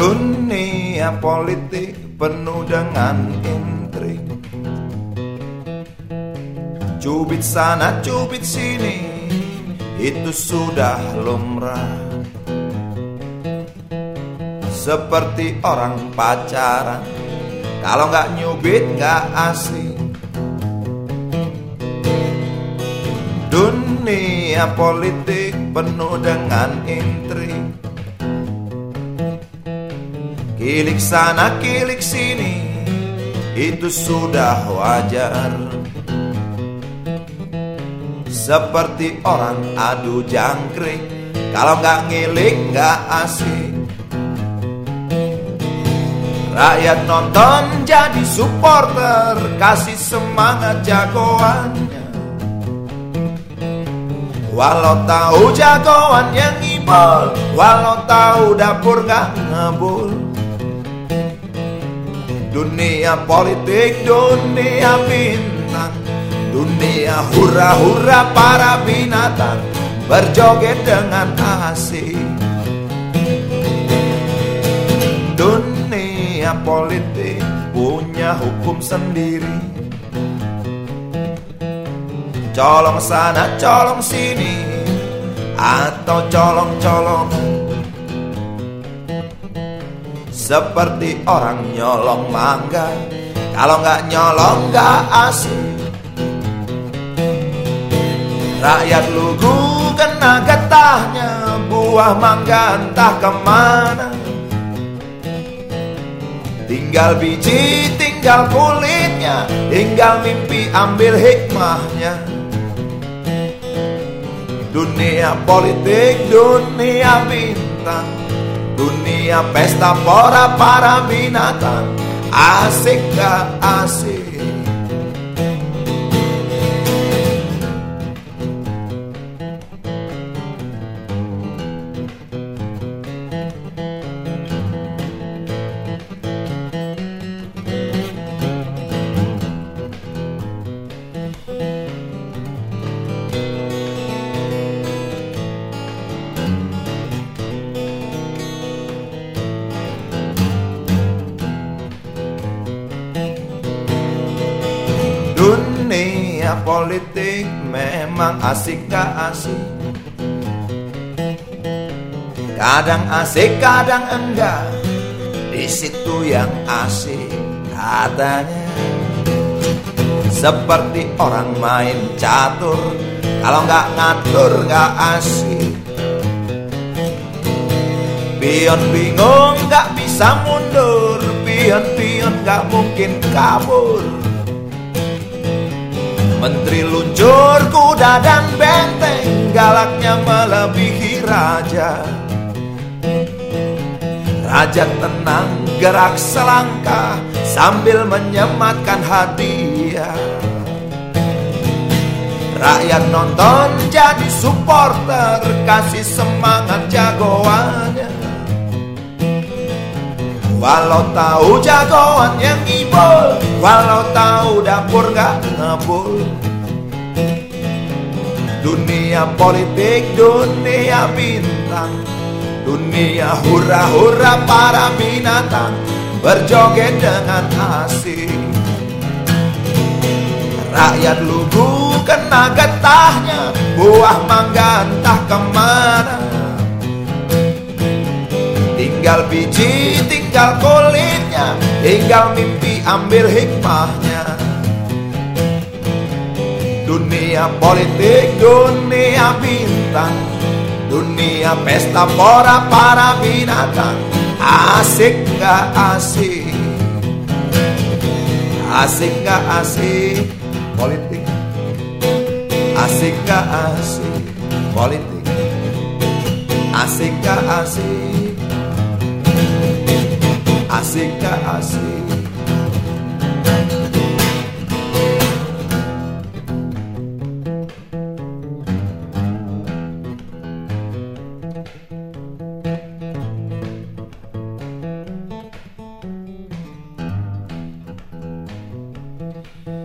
Dunia politik penuh dengan intrik. Cubit sana, cubit sini Itu sudah lumrah. Seperti orang pacaran Kalau nggak nyubit nggak asik. Dunia politik penuh dengan intrik Kilik sana, kilik sini. Itu sudah wajar. Seperti orang adu jangkrik. Kalau nggak ngilik nggak asik. Rakyat nonton jadi supporter. Kasih semangat jagoannya. Walau tahu jagoan yang ngibol Walau tahu dapur gak ngebul Dunia politik, dunia bintang. Dunia hura-hura para binatang. Berjoget dengan asik Dunia politik punya hukum sendiri. Colong sana, colong sini. Atau colong-colong Seperti orang nyolong mangga. Kalau nggak nyolong nggak asik Rakyat lugu kena getahnya Buah mangga entah ke mana. Tinggal biji, tinggal kulitnya Tinggal mimpi ambil hikmahnya. Dunia politik, dunia bintang Dunia pesta pora para binatang. Asik gak asik Dunia politik memang asik gak asik. Kadang asik, kadang enggak. Di situ yang asik katanya. Seperti orang main catur Kalau nggak ngatur nggak asik. Pion bingung nggak bisa mundur. Pion-pion nggak mungkin kabur Menteri luncur kuda dan benteng Galaknya melebihi raja. Raja tenang gerak selangkah Sambil menyematkan hadiah. Rakyat nonton jadi supporter Kasih semangat jagoannya Walau tahu jagoan yang ngibul Walau tahu dapur gak ngebul. Dunia politik, dunia bintang Dunia hura-hura para binatang Berjoget dengan asik Rakyat lugu kena getahnya Buah mangga entah ke mana? Tinggal biji, tinggal kulitnya Tinggal mimpi ambil hikmahnya. Dunia politik, dunia bintang Dunia pesta pora para binatang. Asik gak asik? Asik gak asik Politik? Asik gak asik Politik? Asik gak asik aseka ase. thank